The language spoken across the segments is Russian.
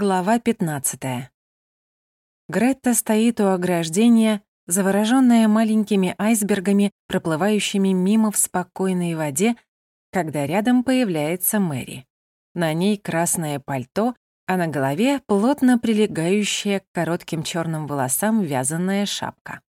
Глава 15. Гретта стоит у ограждения, заворожённая маленькими айсбергами, проплывающими мимо в спокойной воде, когда рядом появляется Мэри. На ней красное пальто, а на голове плотно прилегающая к коротким чёрным волосам вязаная шапка.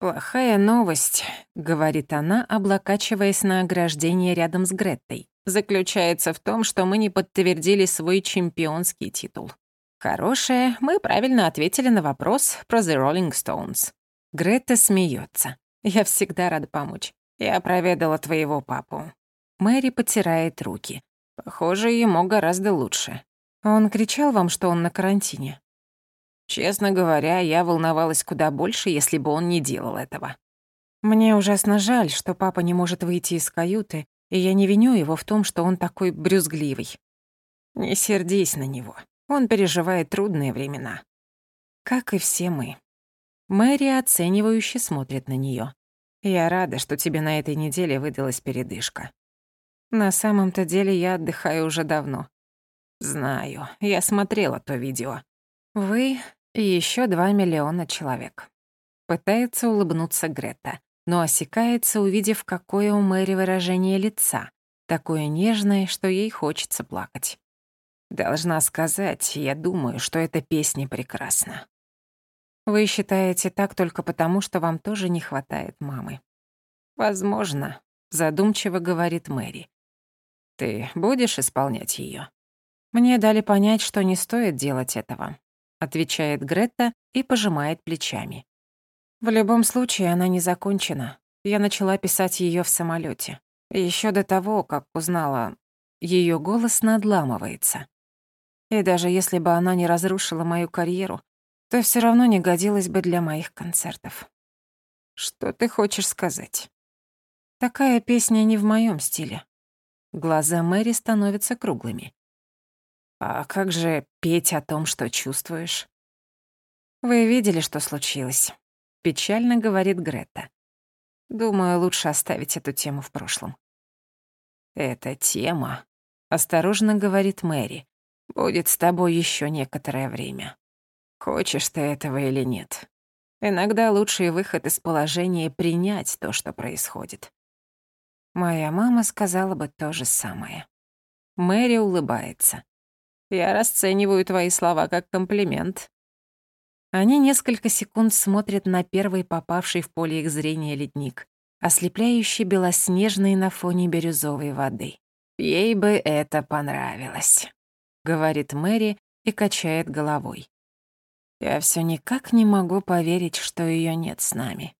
«Плохая новость», — говорит она, облокачиваясь на ограждение рядом с Греттой, заключается в том, что мы не подтвердили свой чемпионский титул. Хорошее, мы правильно ответили на вопрос про The Rolling Stones. Грета смеется. Я всегда рада помочь. Я проведала твоего папу. Мэри потирает руки. Похоже, ему гораздо лучше. Он кричал вам, что он на карантине? Честно говоря, я волновалась куда больше, если бы он не делал этого. Мне ужасно жаль, что папа не может выйти из каюты, и я не виню его в том, что он такой брюзгливый. Не сердись на него. Он переживает трудные времена. Как и все мы. Мэри оценивающе смотрит на неё. Я рада, что тебе на этой неделе выдалась передышка. На самом-то деле я отдыхаю уже давно. Знаю, я смотрела то видео. Вы и ещё два миллиона человек. Пытается улыбнуться Грета, но осекается, увидев, какое у Мэри выражение лица, такое нежное, что ей хочется плакать. Должна сказать, я думаю, что эта песня прекрасна. Вы считаете так только потому, что вам тоже не хватает мамы. Возможно, задумчиво говорит Мэри. Ты будешь исполнять её? Мне дали понять, что не стоит делать этого, отвечает Гретта и пожимает плечами. В любом случае, она не закончена. Я начала писать её в самолёте. Ещё до того, как узнала, её голос надламывается. И даже если бы она не разрушила мою карьеру, то все равно не годилась бы для моих концертов. Что ты хочешь сказать? Такая песня не в моем стиле. Глаза Мэри становятся круглыми. А как же петь о том, что чувствуешь? Вы видели, что случилось? Печально говорит Грета. Думаю, лучше оставить эту тему в прошлом. Эта тема, осторожно говорит Мэри, будет с тобой еще некоторое время. Хочешь ты этого или нет. Иногда лучший выход из положения — принять то, что происходит. Моя мама сказала бы то же самое. Мэри улыбается. Я расцениваю твои слова как комплимент. Они несколько секунд смотрят на первый попавший в поле их зрения ледник, ослепляющий белоснежный на фоне бирюзовой воды. Ей бы это понравилось говорит Мэри и качает головой. Я все никак не могу поверить, что ее нет с нами.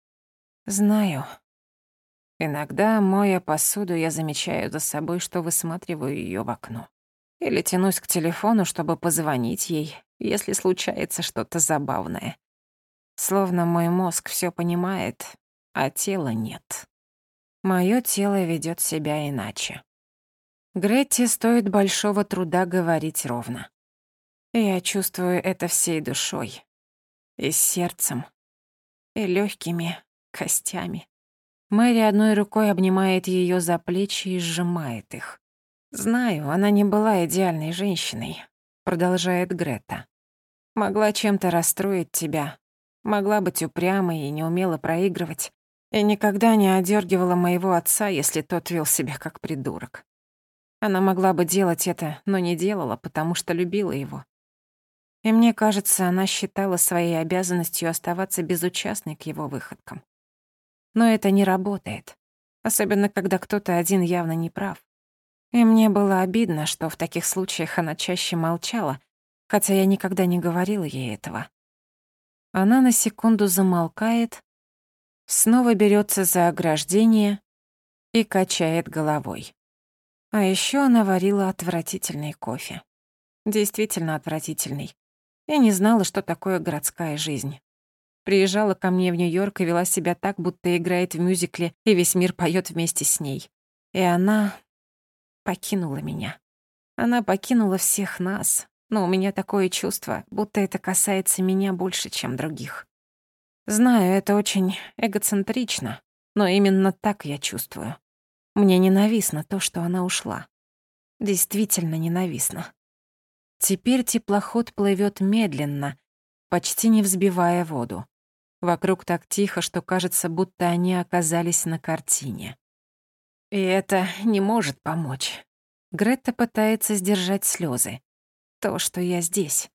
Знаю. Иногда, моя посуду, я замечаю за собой, что высматриваю ее в окно. Или тянусь к телефону, чтобы позвонить ей, если случается что-то забавное. Словно мой мозг все понимает, а тела нет. Моё тело ведет себя иначе. Гретти стоит большого труда говорить ровно. Я чувствую это всей душой. И сердцем. И легкими костями. Мэри одной рукой обнимает ее за плечи и сжимает их. «Знаю, она не была идеальной женщиной», — продолжает Грета. «Могла чем-то расстроить тебя. Могла быть упрямой и не умела проигрывать. И никогда не одергивала моего отца, если тот вел себя как придурок. Она могла бы делать это, но не делала, потому что любила его. И мне кажется, она считала своей обязанностью оставаться безучастной к его выходкам. Но это не работает, особенно когда кто-то один явно не прав. И мне было обидно, что в таких случаях она чаще молчала, хотя я никогда не говорила ей этого. Она на секунду замолкает, снова берется за ограждение и качает головой. А еще она варила отвратительный кофе. Действительно отвратительный. Я не знала, что такое городская жизнь. Приезжала ко мне в Нью-Йорк и вела себя так, будто играет в мюзикле, и весь мир поет вместе с ней. И она покинула меня. Она покинула всех нас, но у меня такое чувство, будто это касается меня больше, чем других. Знаю, это очень эгоцентрично, но именно так я чувствую. Мне ненавистно то, что она ушла. Действительно ненавистно. Теперь теплоход плывет медленно, почти не взбивая воду. Вокруг так тихо, что кажется, будто они оказались на картине. И это не может помочь. Гретта пытается сдержать слезы. То, что я здесь.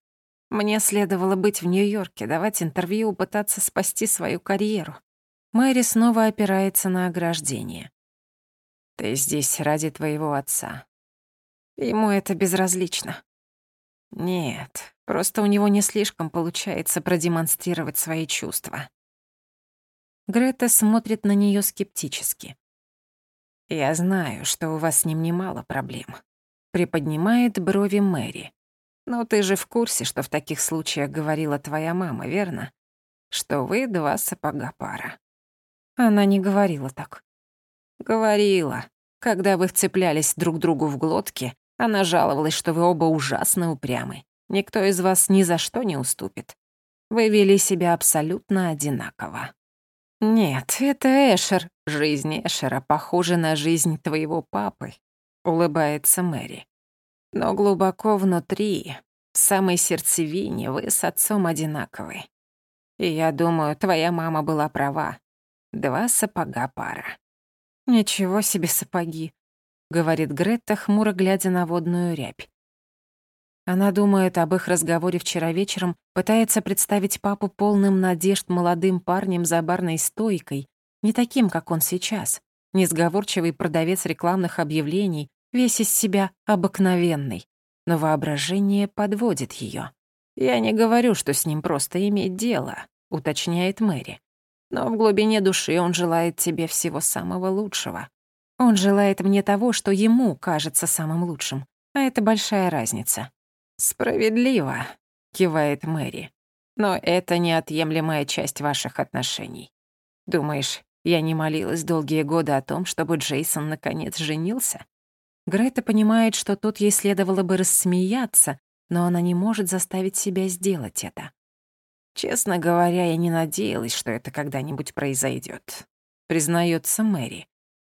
Мне следовало быть в Нью-Йорке, давать интервью, пытаться спасти свою карьеру. Мэри снова опирается на ограждение. «Ты здесь ради твоего отца. Ему это безразлично. Нет, просто у него не слишком получается продемонстрировать свои чувства. Грета смотрит на нее скептически. «Я знаю, что у вас с ним немало проблем», — приподнимает брови Мэри. «Но ты же в курсе, что в таких случаях говорила твоя мама, верно? Что вы два сапога пара». Она не говорила так. «Говорила. Когда вы вцеплялись друг другу в глотки, она жаловалась, что вы оба ужасно упрямы. Никто из вас ни за что не уступит. Вы вели себя абсолютно одинаково. Нет, это Эшер. Жизнь Эшера похожа на жизнь твоего папы, улыбается Мэри. Но глубоко внутри, в самой сердцевине, вы с отцом одинаковы. И я думаю, твоя мама была права. Два сапога пара. Ничего себе сапоги говорит Гретта, хмуро глядя на водную рябь. Она думает об их разговоре вчера вечером, пытается представить папу полным надежд молодым парнем за барной стойкой, не таким, как он сейчас, несговорчивый продавец рекламных объявлений, весь из себя обыкновенный. Но воображение подводит ее. «Я не говорю, что с ним просто иметь дело», — уточняет Мэри. «Но в глубине души он желает тебе всего самого лучшего. Он желает мне того, что ему кажется самым лучшим, а это большая разница. «Справедливо», — кивает Мэри. «Но это неотъемлемая часть ваших отношений. Думаешь, я не молилась долгие годы о том, чтобы Джейсон наконец женился?» Грета понимает, что тут ей следовало бы рассмеяться, но она не может заставить себя сделать это. «Честно говоря, я не надеялась, что это когда-нибудь произойдет, признается Мэри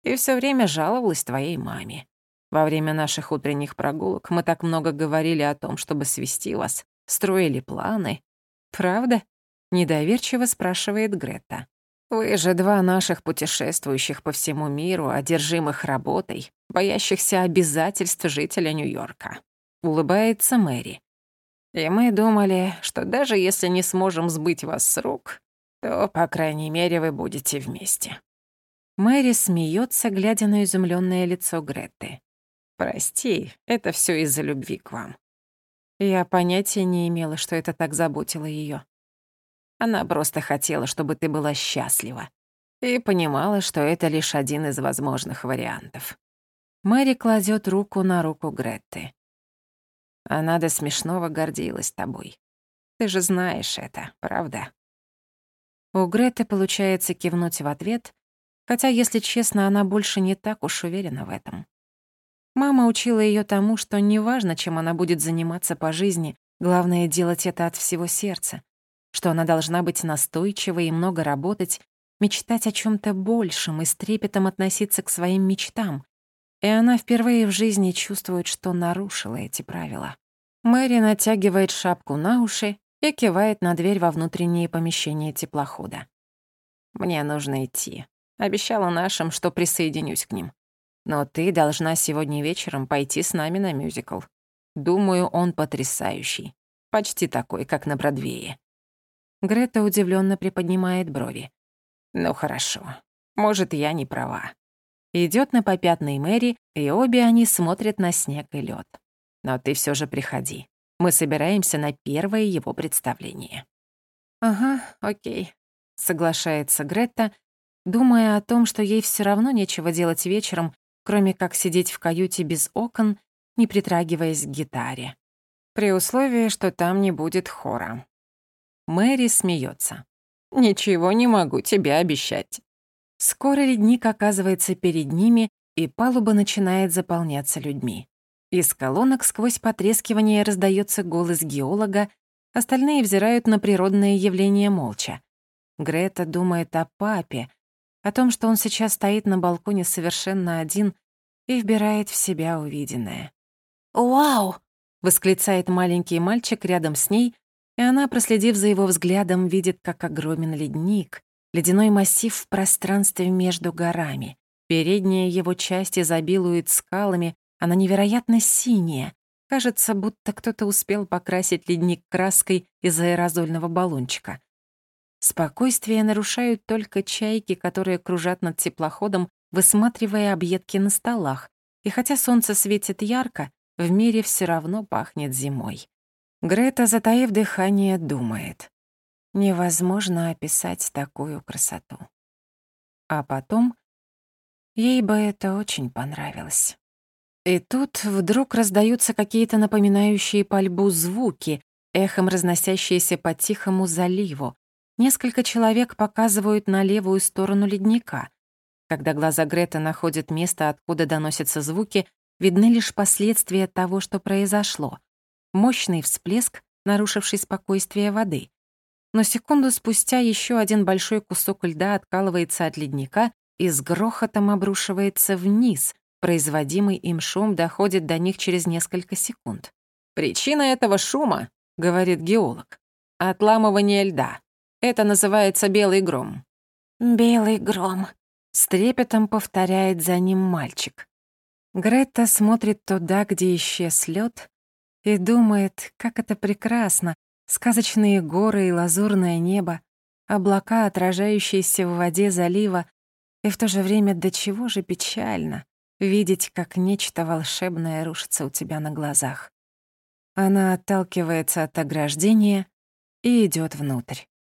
и все время жаловалась твоей маме. Во время наших утренних прогулок мы так много говорили о том, чтобы свести вас, строили планы. Правда? Недоверчиво спрашивает Грета. Вы же два наших путешествующих по всему миру, одержимых работой, боящихся обязательств жителя Нью-Йорка. Улыбается Мэри. И мы думали, что даже если не сможем сбыть вас с рук, то, по крайней мере, вы будете вместе. Мэри смеется, глядя на изумленное лицо Греты. «Прости, это все из-за любви к вам». Я понятия не имела, что это так заботило ее. Она просто хотела, чтобы ты была счастлива. И понимала, что это лишь один из возможных вариантов. Мэри кладет руку на руку Гретты. Она до смешного гордилась тобой. Ты же знаешь это, правда? У Греты получается кивнуть в ответ, Хотя, если честно, она больше не так уж уверена в этом. Мама учила ее тому, что неважно, чем она будет заниматься по жизни, главное — делать это от всего сердца, что она должна быть настойчивой и много работать, мечтать о чем то большем и с трепетом относиться к своим мечтам. И она впервые в жизни чувствует, что нарушила эти правила. Мэри натягивает шапку на уши и кивает на дверь во внутреннее помещение теплохода. «Мне нужно идти», Обещала нашим, что присоединюсь к ним. Но ты должна сегодня вечером пойти с нами на мюзикл. Думаю, он потрясающий. Почти такой, как на Бродвее». Грета удивленно приподнимает брови. «Ну хорошо. Может, я не права». Идет на попятный Мэри, и обе они смотрят на снег и лед. Но ты все же приходи. Мы собираемся на первое его представление. «Ага, окей», — соглашается Грета, думая о том, что ей все равно нечего делать вечером, кроме как сидеть в каюте без окон, не притрагиваясь к гитаре. При условии, что там не будет хора. Мэри смеется. «Ничего не могу тебе обещать». Скоро ледник оказывается перед ними, и палуба начинает заполняться людьми. Из колонок сквозь потрескивание раздается голос геолога, остальные взирают на природные явления молча. Грета думает о папе, о том, что он сейчас стоит на балконе совершенно один и вбирает в себя увиденное. «Вау!» — восклицает маленький мальчик рядом с ней, и она, проследив за его взглядом, видит, как огромен ледник, ледяной массив в пространстве между горами. Передняя его часть изобилует скалами, она невероятно синяя. Кажется, будто кто-то успел покрасить ледник краской из аэрозольного баллончика. Спокойствие нарушают только чайки, которые кружат над теплоходом, высматривая объедки на столах. И хотя солнце светит ярко, в мире все равно пахнет зимой. Грета, затаив дыхание, думает. Невозможно описать такую красоту. А потом ей бы это очень понравилось. И тут вдруг раздаются какие-то напоминающие пальбу звуки, эхом разносящиеся по тихому заливу. Несколько человек показывают на левую сторону ледника. Когда глаза Греты находят место, откуда доносятся звуки, видны лишь последствия того, что произошло. Мощный всплеск, нарушивший спокойствие воды. Но секунду спустя еще один большой кусок льда откалывается от ледника и с грохотом обрушивается вниз — Производимый им шум доходит до них через несколько секунд. «Причина этого шума, — говорит геолог, — отламывание льда. Это называется белый гром». «Белый гром», — с трепетом повторяет за ним мальчик. Гретта смотрит туда, где исчез лед, и думает, как это прекрасно, сказочные горы и лазурное небо, облака, отражающиеся в воде залива, и в то же время до чего же печально, видеть, как нечто волшебное рушится у тебя на глазах. Она отталкивается от ограждения и идет внутрь.